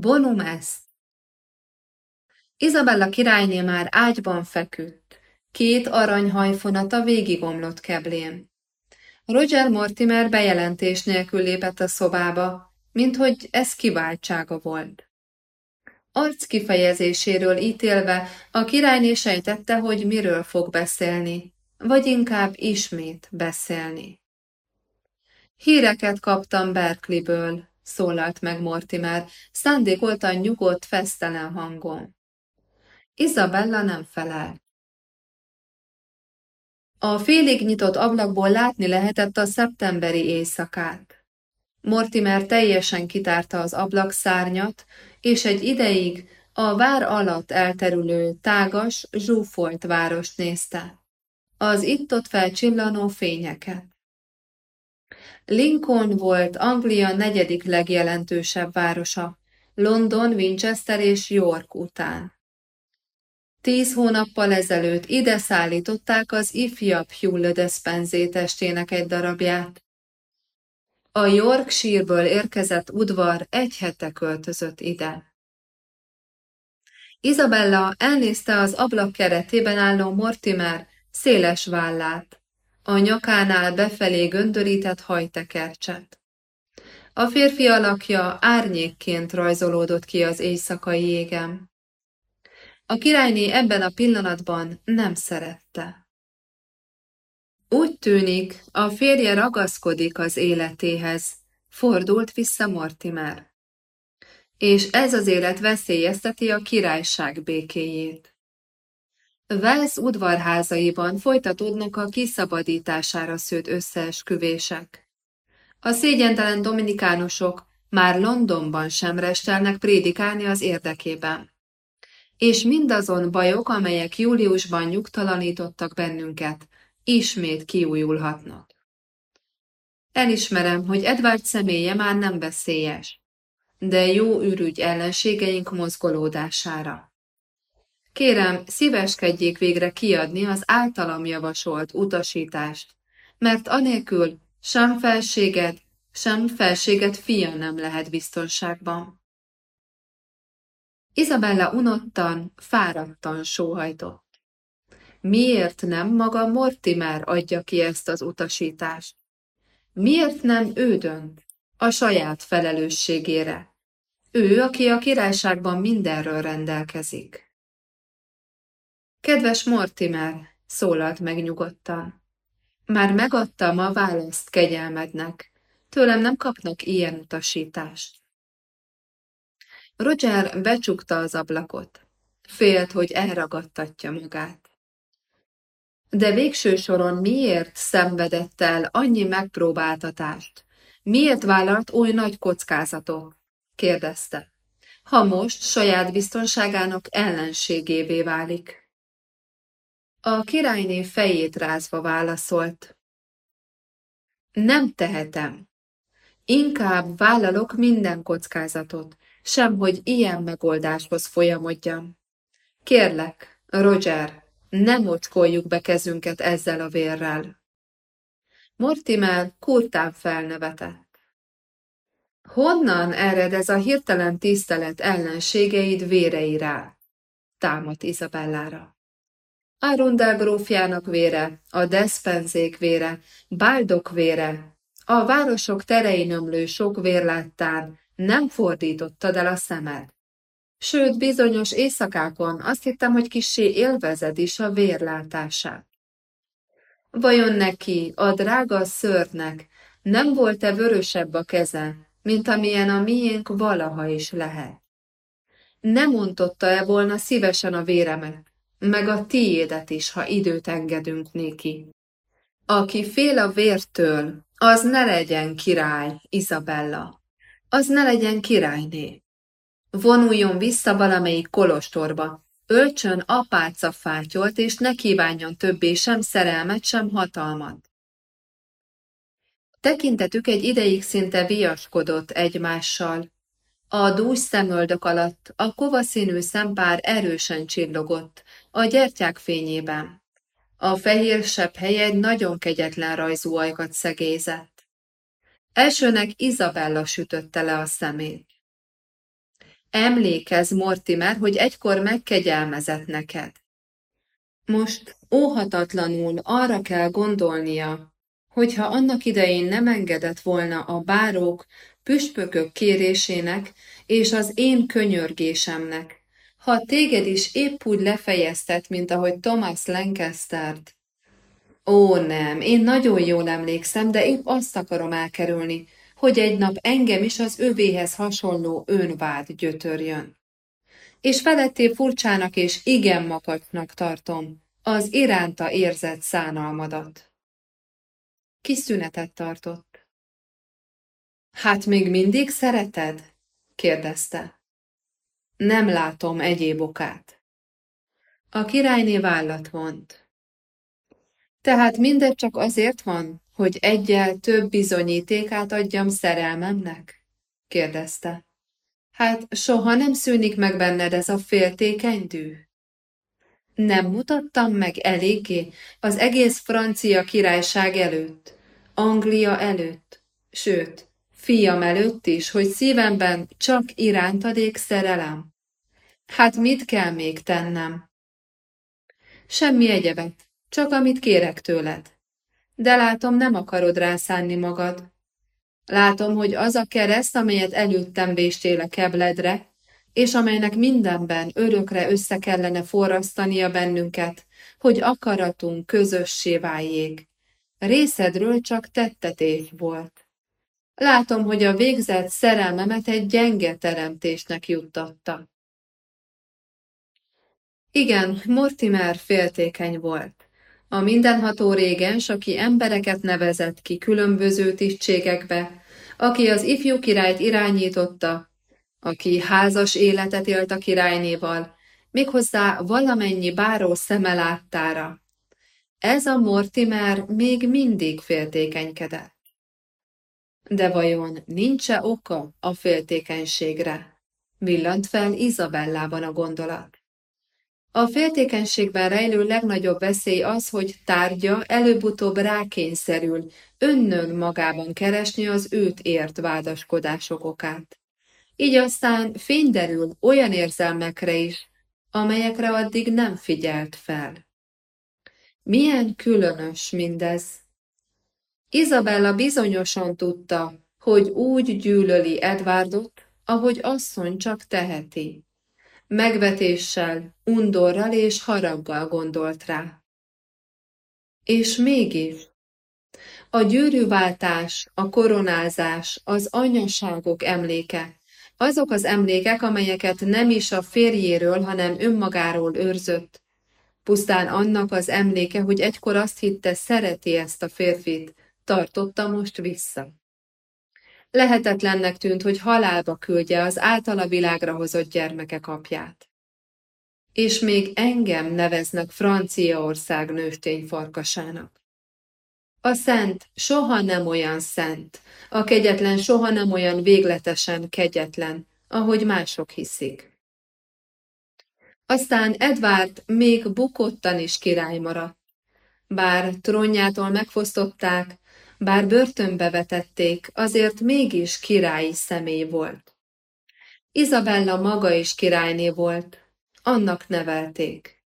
Bonum ezt. Izabella királyné már ágyban feküdt, két aranyhajfonata végigomlott keblén. Roger Mortimer bejelentés nélkül lépett a szobába, mint hogy ez kiváltsága volt. Arc kifejezéséről ítélve a királyné sejtette, hogy miről fog beszélni, vagy inkább ismét beszélni. Híreket kaptam Berkeley-ből, szólalt meg Mortimer, szándékoltan nyugodt, fesztelen hangon. Isabella nem felelt. A félig nyitott ablakból látni lehetett a szeptemberi éjszakát. Mortimer teljesen kitárta az ablakszárnyat, és egy ideig a vár alatt elterülő, tágas, zsúfolt várost nézte. Az itt-ott felcsillanó fényeket. Lincoln volt Anglia negyedik legjelentősebb városa, London, Winchester és York után. Tíz hónappal ezelőtt ide szállították az ifjabb Hugh le Despensé testének egy darabját. A Yorkshire-ből érkezett udvar egy hete költözött ide. Isabella elnézte az ablak keretében álló Mortimer széles vállát, a nyakánál befelé göndörített hajtekercset. A férfi alakja árnyékként rajzolódott ki az éjszakai égem. A királyné ebben a pillanatban nem szerette. Úgy tűnik, a férje ragaszkodik az életéhez, fordult vissza Mortimer. És ez az élet veszélyezteti a királyság békéjét. Wells udvarházaiban folytatódnak a kiszabadítására szőtt összeesküvések. A szégyentelen dominikánusok már Londonban sem restelnek prédikálni az érdekében és mindazon bajok, amelyek júliusban nyugtalanítottak bennünket, ismét kiújulhatnak. Elismerem, hogy Edward személye már nem veszélyes, de jó ürügy ellenségeink mozgolódására. Kérem, szíveskedjék végre kiadni az általam javasolt utasítást, mert anélkül sem felséget, sem felséget fia nem lehet biztonságban. Izabella unottan, fáradtan sóhajtott. Miért nem maga Mortimer adja ki ezt az utasítást? Miért nem ő dönt a saját felelősségére? Ő, aki a királyságban mindenről rendelkezik. Kedves Mortimer, szólalt meg nyugodtan. Már megadtam a választ kegyelmednek. Tőlem nem kapnak ilyen utasítást. Roger becsukta az ablakot. Félt, hogy elragadtatja magát. De végső soron miért szenvedett el annyi megpróbáltatást? Miért vállalt oly nagy kockázatot? kérdezte. Ha most saját biztonságának ellenségévé válik. A királyné fejét rázva válaszolt. Nem tehetem. Inkább vállalok minden kockázatot, sem hogy ilyen megoldáshoz folyamodjam. Kérlek, Roger, ne mocskoljuk be kezünket ezzel a vérrel. Mortimer kurtán felnevetett. Honnan ered ez a hirtelen tisztelet ellenségeid véreire? támadt Izabellára. Arundel grófjának vére, a Despenzék vére, Báldok vére, a városok terein ömlő sok vérláttán nem fordítottad el a szemed. Sőt, bizonyos éjszakákon azt hittem, hogy kissé élvezed is a vérlátását. Vajon neki, a drága szörnek, nem volt-e vörösebb a keze, mint amilyen a miénk valaha is lehet? Nem mondotta-e volna szívesen a véremet, meg a tiédet is, ha időt engedünk néki? Aki fél a vértől, az ne legyen király, Isabella az ne legyen királyné. Vonuljon vissza valamelyik kolostorba, öltsön apáca fátyolt, és ne kívánjon többé sem szerelmet, sem hatalmat. Tekintetük egy ideig szinte viaskodott egymással. A dús szemöldök alatt a kovaszínű szempár erősen csillogott, a gyertyák fényében. A fehér sebb helye egy nagyon kegyetlen rajzú ajkat szegézett. Elsőnek Izabella sütötte le a szemét. Emlékezz, Mortimer, hogy egykor megkegyelmezett neked. Most óhatatlanul arra kell gondolnia, hogyha annak idején nem engedett volna a bárók püspökök kérésének és az én könyörgésemnek, ha téged is épp úgy lefejeztet, mint ahogy Thomas Lancastert. Ó, nem, én nagyon jól emlékszem, de épp azt akarom elkerülni, hogy egy nap engem is az övéhez hasonló önvád gyötörjön. És feletté furcsának és igen makacnak tartom az iránta érzett szánalmadat. Kis szünetet tartott. Hát még mindig szereted? kérdezte. Nem látom egyéb okát. A királyné vállat vont. Tehát mindez csak azért van, hogy egyel több bizonyítékát adjam szerelmemnek? kérdezte. Hát soha nem szűnik meg benned ez a féltékeny dű? Nem mutattam meg eléggé az egész francia királyság előtt, Anglia előtt, sőt, fiam előtt is, hogy szívemben csak irántadék szerelem. Hát mit kell még tennem? Semmi egyebet, csak amit kérek tőled. De látom, nem akarod rászánni magad. Látom, hogy az a kereszt, amelyet előttem véstél a kebledre, és amelynek mindenben örökre össze kellene forrasztania bennünket, hogy akaratunk közössé váljék. Részedről csak tettetés volt. Látom, hogy a végzett szerelmemet egy gyenge teremtésnek juttatta. Igen, Mortimer féltékeny volt. A mindenható régens, aki embereket nevezett ki különböző tisztségekbe, aki az ifjú királyt irányította, aki házas életet élt a királynéval, méghozzá valamennyi báró szeme láttára. Ez a Mortimer még mindig féltékenykedett. De vajon nincs-e oka a féltékenységre? Villant fel Izabellában a gondolat. A féltékenységben rejlő legnagyobb veszély az, hogy tárgya előbb-utóbb rákényszerül önnön magában keresni az őt ért vádaskodások okát. Így aztán fény derül olyan érzelmekre is, amelyekre addig nem figyelt fel. Milyen különös mindez! Izabella bizonyosan tudta, hogy úgy gyűlöli Edwardot, ahogy asszony csak teheti. Megvetéssel, undorral és haraggal gondolt rá. És mégis, a gyűrűváltás, a koronázás, az anyaságok emléke, azok az emlékek, amelyeket nem is a férjéről, hanem önmagáról őrzött, pusztán annak az emléke, hogy egykor azt hitte, szereti ezt a férfit, tartotta most vissza. Lehetetlennek tűnt, hogy halálba küldje az általa világra hozott gyermekek apját. És még engem neveznek Franciaország nőstény farkasának. A szent soha nem olyan szent, a kegyetlen soha nem olyan végletesen kegyetlen, ahogy mások hiszik. Aztán Edvárd még bukottan is király maradt. Bár trónjától megfosztották, bár börtönbe vetették, azért mégis királyi személy volt. Izabella maga is királyné volt, annak nevelték.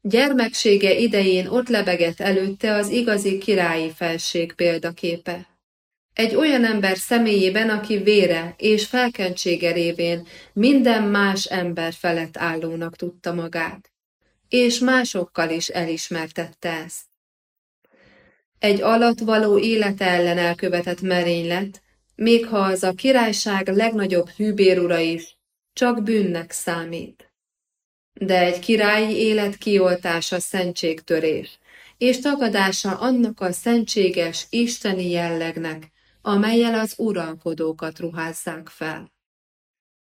Gyermeksége idején ott lebegett előtte az igazi királyi felség példaképe. Egy olyan ember személyében, aki vére és felkentsége révén minden más ember felett állónak tudta magát, és másokkal is elismertette ezt. Egy alatt való élete ellen elkövetett merénylet, még ha az a királyság legnagyobb hűbérura is, csak bűnnek számít. De egy királyi élet kioltása szentségtörés, és tagadása annak a szentséges isteni jellegnek, amelyel az uralkodókat ruházzák fel.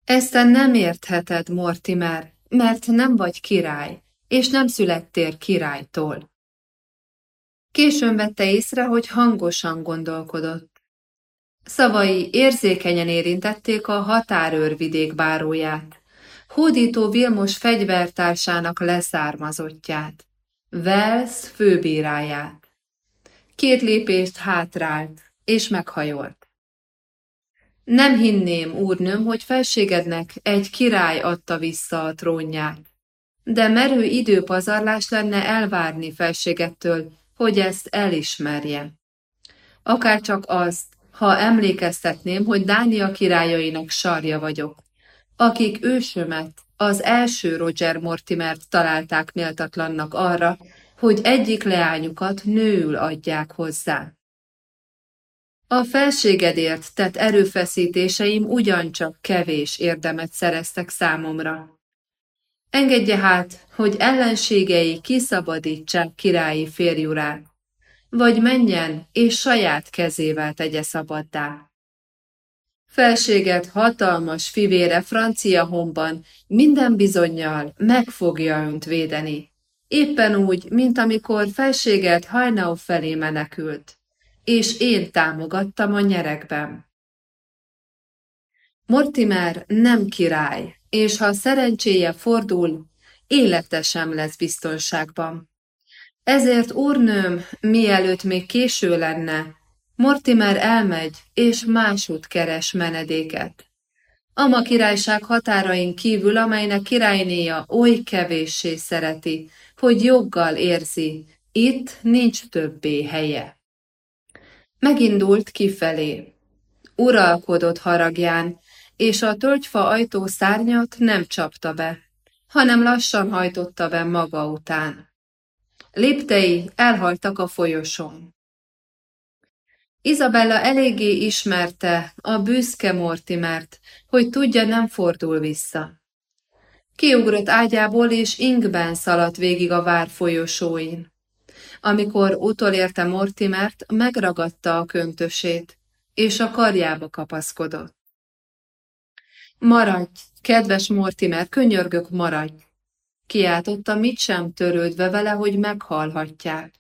Ezt nem értheted, Mortimer, mert nem vagy király, és nem születtél királytól. Későn vette észre, hogy hangosan gondolkodott. Szavai érzékenyen érintették a határőrvidék báróját, hódító Vilmos fegyvertársának leszármazottját, Wells főbíráját. Két lépést hátrált, és meghajolt. Nem hinném, úrnőm, hogy felségednek egy király adta vissza a trónját. De merő időpazarlás lenne elvárni felségettől, hogy ezt elismerje. Akár csak azt, ha emlékeztetném, hogy Dánia királyainak sarja vagyok, akik ősömet, az első Roger Mortimert találták méltatlannak arra, hogy egyik leányukat nőül adják hozzá. A felségedért tett erőfeszítéseim ugyancsak kevés érdemet szereztek számomra. Engedje hát, hogy ellenségei kiszabadítsák királyi férjurát, vagy menjen és saját kezével tegye szabaddá. Felséget hatalmas fivére francia honban minden bizonyal meg fogja önt védeni, éppen úgy, mint amikor felséget hajnau felé menekült és én támogattam a nyerekben. Mortimer nem király, és ha szerencséje fordul, élete sem lesz biztonságban. Ezért, úrnőm, mielőtt még késő lenne, Mortimer elmegy, és másút keres menedéket. Ama királyság határain kívül, amelynek királynéja oly kevéssé szereti, hogy joggal érzi, itt nincs többé helye. Megindult kifelé. Uralkodott haragján, és a tölgyfa ajtó szárnyat nem csapta be, hanem lassan hajtotta be maga után. Léptei elhaltak a folyosón. Izabella eléggé ismerte a büszke Mortimert, hogy tudja nem fordul vissza. Kiugrott ágyából és ingben szaladt végig a vár folyosóin. Amikor utolérte Mortimert, megragadta a köntösét, és a karjába kapaszkodott. Maradj, kedves Mortimer, könyörgök, maradj! Kiáltotta, mit sem törődve vele, hogy meghalhatják.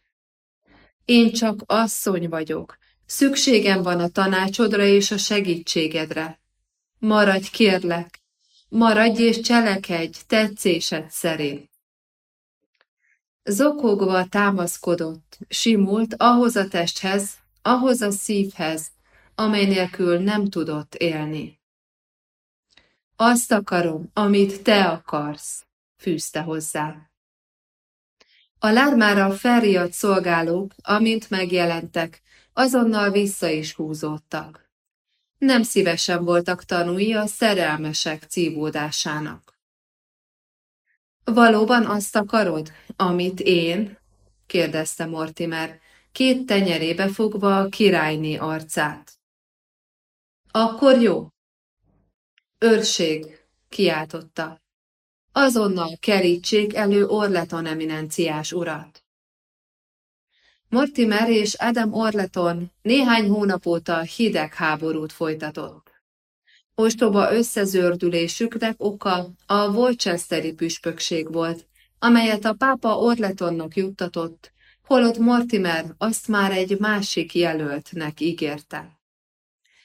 Én csak asszony vagyok, szükségem van a tanácsodra és a segítségedre. Maradj, kérlek, maradj és cselekedj tetszésed szerint. Zokogva támaszkodott, simult ahhoz a testhez, ahhoz a szívhez, amely nélkül nem tudott élni. Azt akarom, amit te akarsz, fűzte hozzá. A lármára felriadt szolgálók, amint megjelentek, azonnal vissza is húzódtak. Nem szívesen voltak tanúi a szerelmesek cívódásának. Valóban azt akarod, amit én? kérdezte Mortimer, két tenyerébe fogva a királyné arcát. Akkor jó. Őrség, kiáltotta. Azonnal kerítsék elő Orleton eminenciás urat. Mortimer és Adam Orleton néhány hónap óta hideg háborút folytatott. Ostoba összezördülésüknek oka a Worcesteri püspökség volt, amelyet a pápa Orletonnak juttatott, holott Mortimer azt már egy másik jelöltnek ígérte.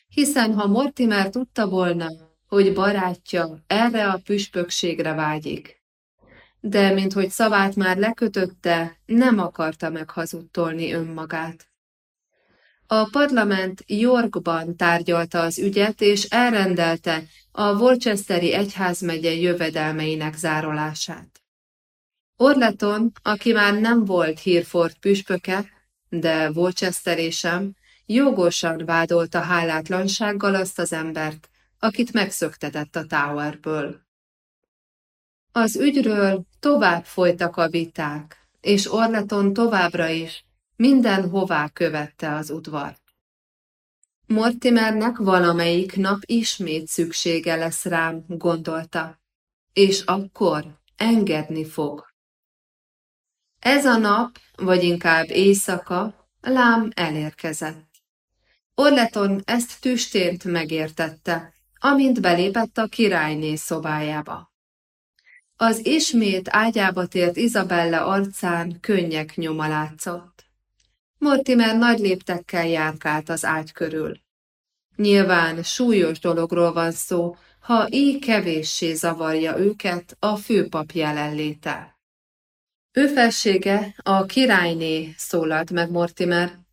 Hiszen ha Mortimer tudta volna, hogy barátja erre a püspökségre vágyik, de minthogy szavát már lekötötte, nem akarta meghazudtolni önmagát. A parlament Yorkban tárgyalta az ügyet, és elrendelte a Worcesteri egyházmegye jövedelmeinek zárolását. Orleton, aki már nem volt Hírford püspöke, de Worcester sem, jogosan vádolta hálátlansággal azt az embert, akit megszöktetett a Towerből. Az ügyről tovább folytak a viták, és Orleton továbbra is minden hová követte az udvart. Mortimernek valamelyik nap ismét szüksége lesz rám, gondolta, és akkor engedni fog. Ez a nap, vagy inkább éjszaka, lám elérkezett. Orleton ezt tüstént megértette, amint belépett a királyné szobájába. Az ismét ágyába tért Izabella arcán könnyek nyoma látszott. Mortimer nagy léptekkel járkált az ágy körül. Nyilván súlyos dologról van szó, ha így kevéssé zavarja őket a főpap jelenléte. Ő felsége, a királyné, szólalt meg Mortimer.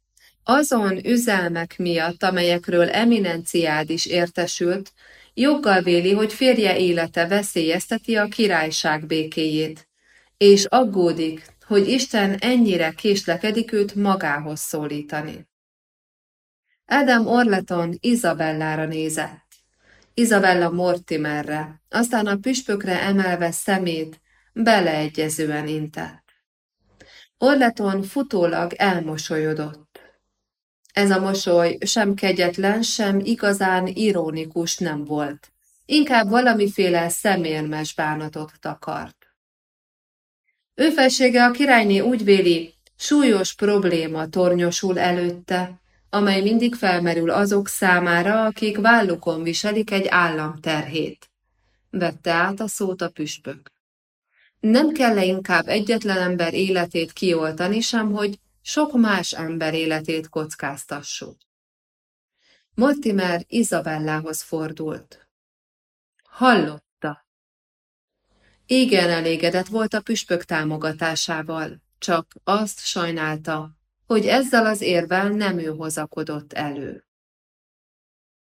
Azon üzelmek miatt, amelyekről eminenciád is értesült, joggal véli, hogy férje élete veszélyezteti a királyság békéjét, és aggódik, hogy Isten ennyire késlekedik őt magához szólítani. Adam Orleton Izabellára nézett. Izabella Mortimerre, aztán a püspökre emelve szemét beleegyezően intett. Orleton futólag elmosolyodott. Ez a mosoly sem kegyetlen, sem igazán ironikus nem volt. Inkább valamiféle szemérmes bánatot takart. Ő felsége a királyné úgy véli, súlyos probléma tornyosul előtte, amely mindig felmerül azok számára, akik vállukon viselik egy állam terhét. Vette át a szót a püspök. Nem kell -e inkább egyetlen ember életét kioltani sem, hogy sok más ember életét kockáztassuk. Mortimer Izabellához fordult. Hallotta. Igen elégedett volt a püspök támogatásával, csak azt sajnálta, hogy ezzel az érvel nem ő hozakodott elő.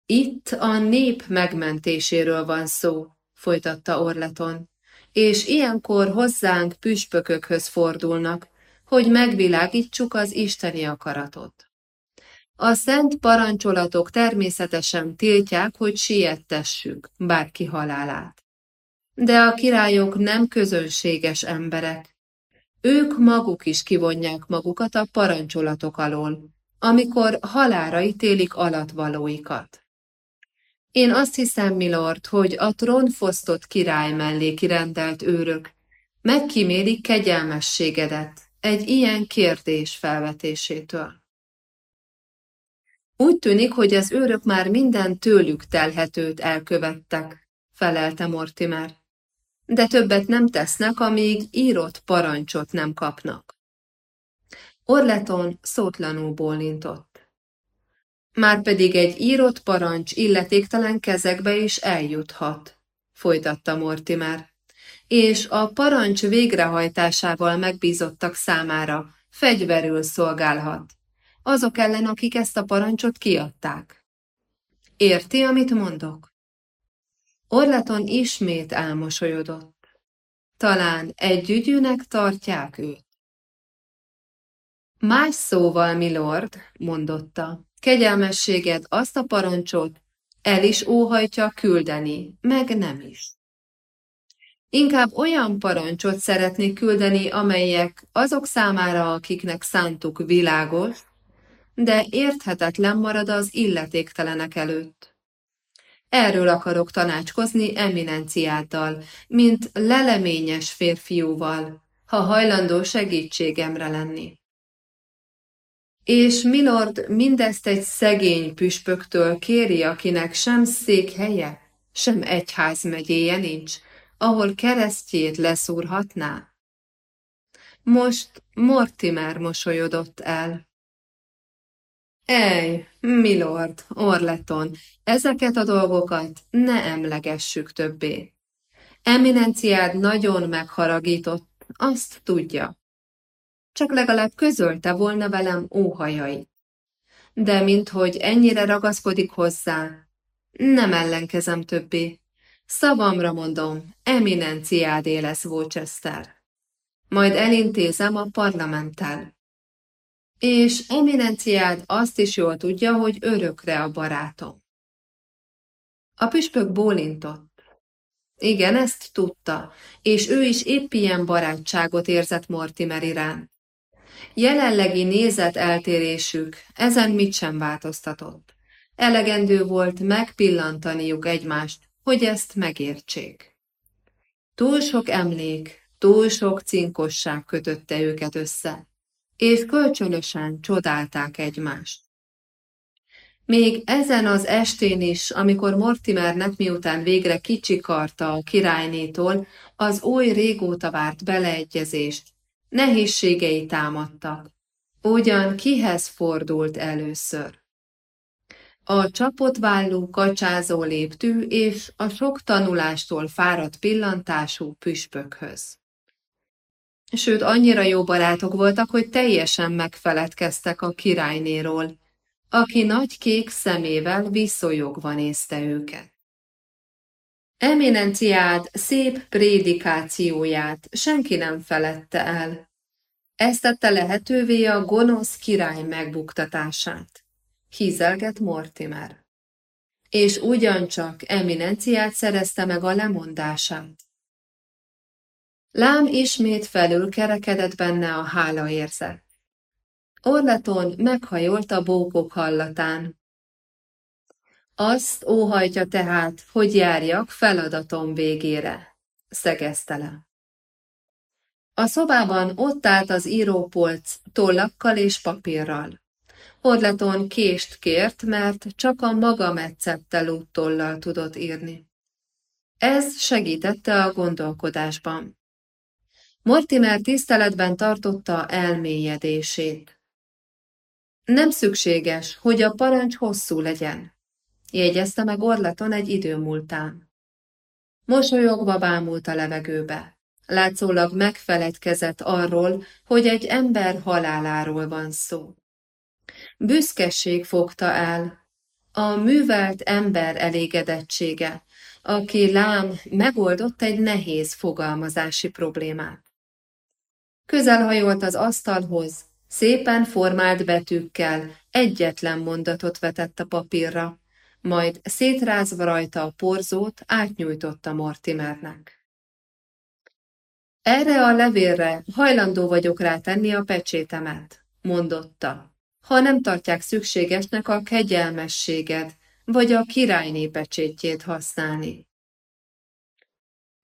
Itt a nép megmentéséről van szó, folytatta Orleton, és ilyenkor hozzánk püspökökhöz fordulnak, hogy megvilágítsuk az isteni akaratot. A szent parancsolatok természetesen tiltják, hogy siettessük bárki halálát. De a királyok nem közönséges emberek. Ők maguk is kivonják magukat a parancsolatok alól, amikor halára ítélik alatvalóikat. Én azt hiszem, milord, hogy a trónfosztott király mellé kirendelt őrök megkímélik kegyelmességedet, egy ilyen kérdés felvetésétől. Úgy tűnik, hogy az őrök már minden tőlük telhetőt elkövettek, felelte Mortimer. De többet nem tesznek, amíg írott parancsot nem kapnak. Orleton szótlanul bólintott. Márpedig egy írott parancs illetéktelen kezekbe is eljuthat, folytatta Mortimer és a parancs végrehajtásával megbízottak számára fegyverül szolgálhat, azok ellen, akik ezt a parancsot kiadták. Érti, amit mondok? Orleton ismét elmosolyodott. Talán együgyűnek tartják őt. Más szóval, milord, mondotta, kegyelmességed azt a parancsot el is óhajtja küldeni, meg nem is. Inkább olyan parancsot szeretnék küldeni, amelyek azok számára, akiknek szántuk világos, de érthetetlen marad az illetéktelenek előtt. Erről akarok tanácskozni eminenciáddal, mint leleményes férfiúval, ha hajlandó segítségemre lenni. És Milord mindezt egy szegény püspöktől kéri, akinek sem székhelye, sem egyházmegyéje nincs, ahol keresztjét leszúrhatná? Most Mortimer mosolyodott el. Ej, milord, Orleton, ezeket a dolgokat ne emlegessük többé. Eminenciád nagyon megharagított, azt tudja. Csak legalább közölte volna velem óhajait. De minthogy ennyire ragaszkodik hozzá, nem ellenkezem többé. Szavamra mondom, eminenciádé lesz Worcester. Majd elintézem a parlamenttel. És eminenciád azt is jól tudja, hogy örökre a barátom. A püspök bólintott. Igen, ezt tudta, és ő is épp ilyen barátságot érzett Mortimer iránt. Jelenlegi nézet eltérésük ezen mit sem változtatott. Elegendő volt megpillantaniuk egymást, hogy ezt megértsék. Túl sok emlék, túl sok cinkosság kötötte őket össze, és kölcsönösen csodálták egymást. Még ezen az estén is, amikor Mortimernek miután végre kicsikarta a királynétól az oly régóta várt beleegyezést, nehézségei támadtak. Ugyan kihez fordult először? A csapott vállú, kacsázó léptű és a sok tanulástól fáradt pillantású püspökhöz. Sőt, annyira jó barátok voltak, hogy teljesen megfeledkeztek a királynéról, aki nagy kék szemével visszolyogva nézte őket. Eminenciád szép prédikációját senki nem felette el. Ezt tette lehetővé a gonosz király megbuktatását. Hízelget Mortimer. És ugyancsak eminenciát szerezte meg a lemondását. Lám ismét felül kerekedett benne a hála érzet. Orleton meghajolt a bókok hallatán. Azt óhajtja tehát, hogy járjak feladatom végére, szegezte le. A szobában ott állt az írópolc tollakkal és papírral. Orleton kést kért, mert csak a maga metszettel úttollal tudott írni. Ez segítette a gondolkodásban. Mortimer tiszteletben tartotta elmélyedését. Nem szükséges, hogy a parancs hosszú legyen, jegyezte meg Orleton egy idő múltán. Mosolyogva bámult a levegőbe. Látszólag megfeledkezett arról, hogy egy ember haláláról van szó. Büszkeség fogta el, a művelt ember elégedettsége, aki lám megoldott egy nehéz fogalmazási problémát. Közelhajolt az asztalhoz, szépen formált betűkkel egyetlen mondatot vetett a papírra, majd szétrázva rajta a porzót átnyújtotta Mortimernek. Erre a levélre hajlandó vagyok rátenni a pecsétemet, mondotta, ha nem tartják szükségesnek a kegyelmességed, vagy a királyné pecsétjét használni.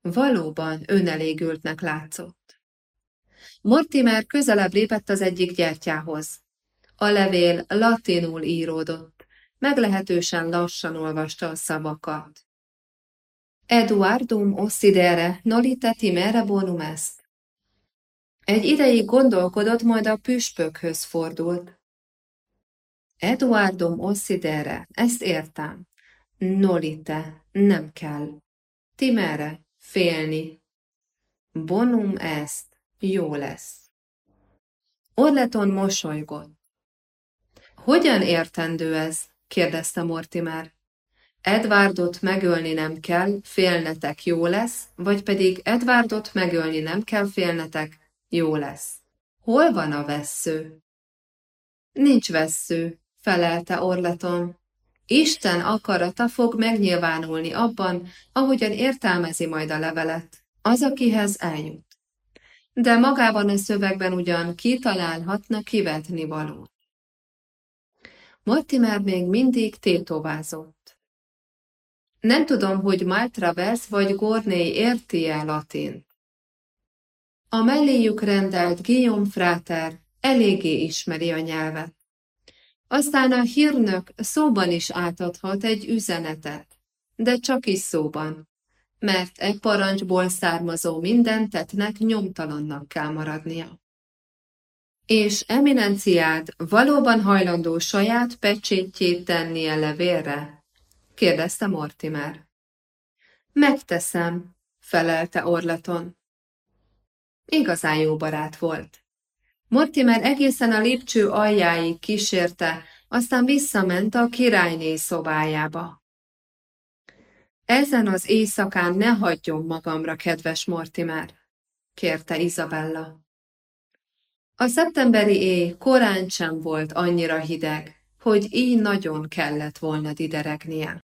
Valóban önelégültnek látszott. Mortimer közelebb lépett az egyik gyertyához. A levél latinul íródott, meglehetősen lassan olvasta a szavakat. Eduardum ossidere nolite timere bonum est. Egy ideig gondolkodott, majd a püspökhöz fordult. Eduardum ossidere, ezt értem. Nolite, nem kell. Timere, félni. Bonum est, jó lesz. Orleton mosolygott. Hogyan értendő ez? kérdezte Mortimer. Edwardot megölni nem kell, félnetek jó lesz, vagy pedig Edwardot megölni nem kell, félnetek, jó lesz. Hol van a vessző? Nincs vessző, felelte Orleton. Isten akarata fog megnyilvánulni abban, ahogyan értelmezi majd a levelet, az, akihez eljut. De magában a szövegben ugyan kitalálhatna kivetni valót. Mortimer még mindig tétovázott. Nem tudom, hogy Maltravers vagy Gorné érti-e latin. A melléjük rendelt Guillaume Frater eléggé ismeri a nyelvet. Aztán a hírnök szóban is átadhat egy üzenetet, de csak is szóban, mert egy parancsból származó minden tettnek nyomtalannak kell maradnia. És eminenciád valóban hajlandó saját pecsétjét tennie levélre? kérdezte Mortimer. Megteszem, felelte Orlaton. Igazán jó barát volt. Mortimer egészen a lépcső aljáig kísérte, aztán visszament a királyné szobájába. Ezen az éjszakán ne hagyjon magamra, kedves Mortimer, kérte Izabella. A szeptemberi éj korán sem volt annyira hideg, hogy így nagyon kellett volna dideregnie.